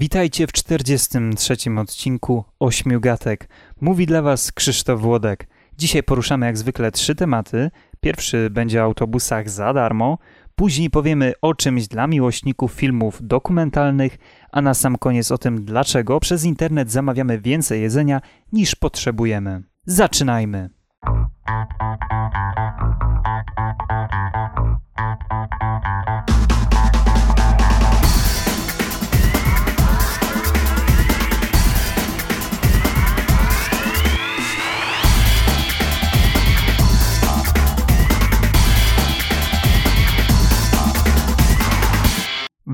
Witajcie w 43. odcinku Ośmiu Gatek. Mówi dla Was Krzysztof Włodek. Dzisiaj poruszamy jak zwykle trzy tematy. Pierwszy będzie o autobusach za darmo, później powiemy o czymś dla miłośników filmów dokumentalnych, a na sam koniec o tym, dlaczego przez internet zamawiamy więcej jedzenia niż potrzebujemy. Zaczynajmy!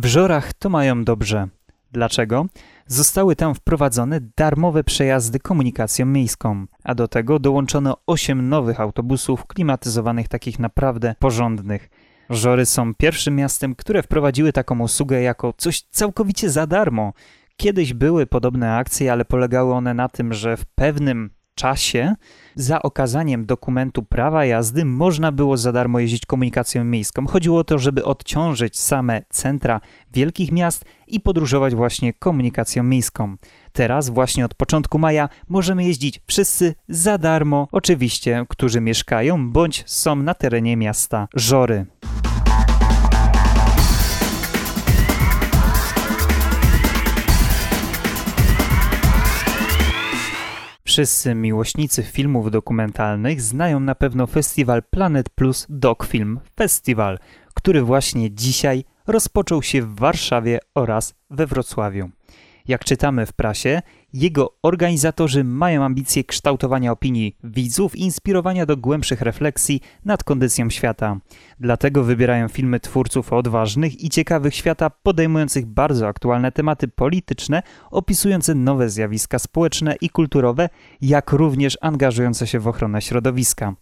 W Żorach to mają dobrze. Dlaczego? Zostały tam wprowadzone darmowe przejazdy komunikacją miejską, a do tego dołączono 8 nowych autobusów klimatyzowanych takich naprawdę porządnych. Żory są pierwszym miastem, które wprowadziły taką usługę jako coś całkowicie za darmo. Kiedyś były podobne akcje, ale polegały one na tym, że w pewnym czasie za okazaniem dokumentu prawa jazdy można było za darmo jeździć komunikacją miejską. Chodziło o to, żeby odciążyć same centra wielkich miast i podróżować właśnie komunikacją miejską. Teraz, właśnie od początku maja, możemy jeździć wszyscy za darmo, oczywiście, którzy mieszkają bądź są na terenie miasta Żory. Wszyscy miłośnicy filmów dokumentalnych znają na pewno festiwal Planet Plus Doc Film Festival, który właśnie dzisiaj rozpoczął się w Warszawie oraz we Wrocławiu. Jak czytamy w prasie, jego organizatorzy mają ambicje kształtowania opinii widzów i inspirowania do głębszych refleksji nad kondycją świata. Dlatego wybierają filmy twórców odważnych i ciekawych świata, podejmujących bardzo aktualne tematy polityczne, opisujące nowe zjawiska społeczne i kulturowe, jak również angażujące się w ochronę środowiska.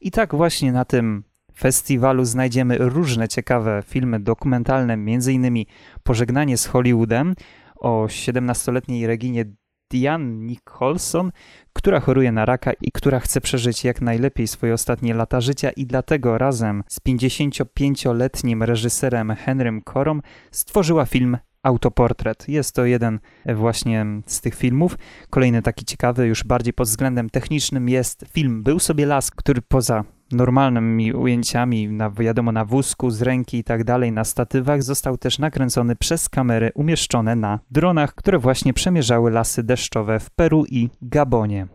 I tak właśnie na tym festiwalu znajdziemy różne ciekawe filmy dokumentalne, m.in. Pożegnanie z Hollywoodem o 17-letniej Reginie Diane Nicholson, która choruje na raka i która chce przeżyć jak najlepiej swoje ostatnie lata życia i dlatego razem z 55-letnim reżyserem Henrym Corom stworzyła film Autoportret. Jest to jeden właśnie z tych filmów. Kolejny taki ciekawy, już bardziej pod względem technicznym jest film Był sobie las, który poza normalnymi ujęciami, na, wiadomo, na wózku, z ręki i tak dalej, na statywach, został też nakręcony przez kamery umieszczone na dronach, które właśnie przemierzały lasy deszczowe w Peru i Gabonie.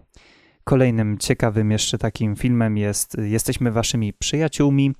Kolejnym ciekawym jeszcze takim filmem jest Jesteśmy waszymi przyjaciółmi.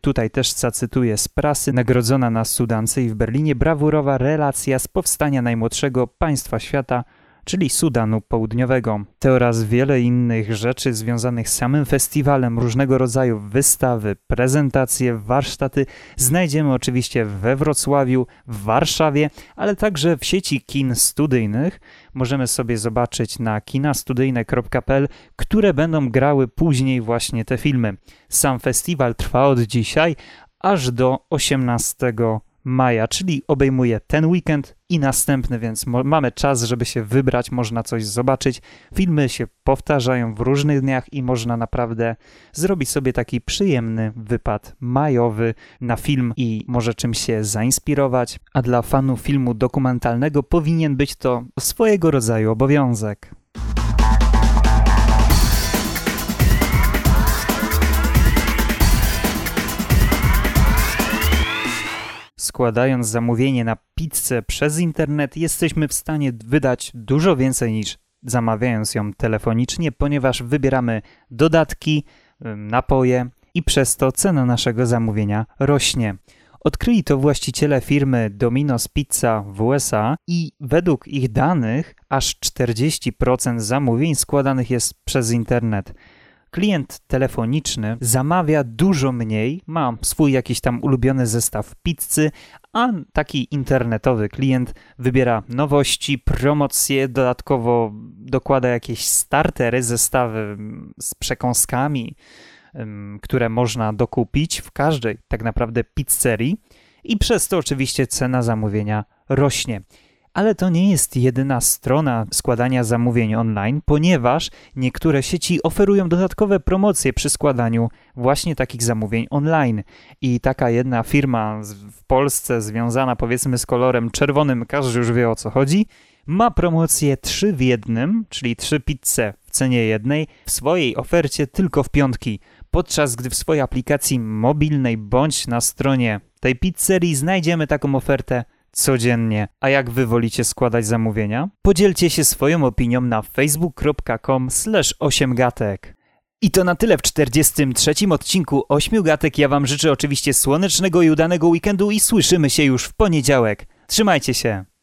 Tutaj też zacytuję z prasy, nagrodzona na Sudance i w Berlinie brawurowa relacja z powstania najmłodszego państwa świata – czyli Sudanu Południowego. Te oraz wiele innych rzeczy związanych z samym festiwalem, różnego rodzaju wystawy, prezentacje, warsztaty znajdziemy oczywiście we Wrocławiu, w Warszawie, ale także w sieci kin studyjnych. Możemy sobie zobaczyć na kinastudyjne.pl, które będą grały później właśnie te filmy. Sam festiwal trwa od dzisiaj aż do 18 maja, czyli obejmuje ten weekend i następny, więc mamy czas, żeby się wybrać, można coś zobaczyć. Filmy się powtarzają w różnych dniach i można naprawdę zrobić sobie taki przyjemny wypad majowy na film i może czymś się zainspirować. A dla fanów filmu dokumentalnego powinien być to swojego rodzaju obowiązek. Składając zamówienie na pizzę przez internet, jesteśmy w stanie wydać dużo więcej niż zamawiając ją telefonicznie, ponieważ wybieramy dodatki, napoje i przez to cena naszego zamówienia rośnie. Odkryli to właściciele firmy Domino's Pizza w USA i według ich danych aż 40% zamówień składanych jest przez internet klient telefoniczny zamawia dużo mniej, ma swój jakiś tam ulubiony zestaw pizzy, a taki internetowy klient wybiera nowości, promocje, dodatkowo dokłada jakieś startery, zestawy z przekąskami, które można dokupić w każdej tak naprawdę pizzerii i przez to oczywiście cena zamówienia rośnie. Ale to nie jest jedyna strona składania zamówień online, ponieważ niektóre sieci oferują dodatkowe promocje przy składaniu właśnie takich zamówień online. I taka jedna firma w Polsce związana powiedzmy z kolorem czerwonym, każdy już wie o co chodzi, ma promocję 3 w jednym, czyli 3 pizze w cenie jednej, w swojej ofercie tylko w piątki, podczas gdy w swojej aplikacji mobilnej bądź na stronie tej pizzerii znajdziemy taką ofertę codziennie. A jak wy wolicie składać zamówienia? Podzielcie się swoją opinią na facebook.com 8gatek. I to na tyle w 43. odcinku 8 gatek. Ja wam życzę oczywiście słonecznego i udanego weekendu i słyszymy się już w poniedziałek. Trzymajcie się!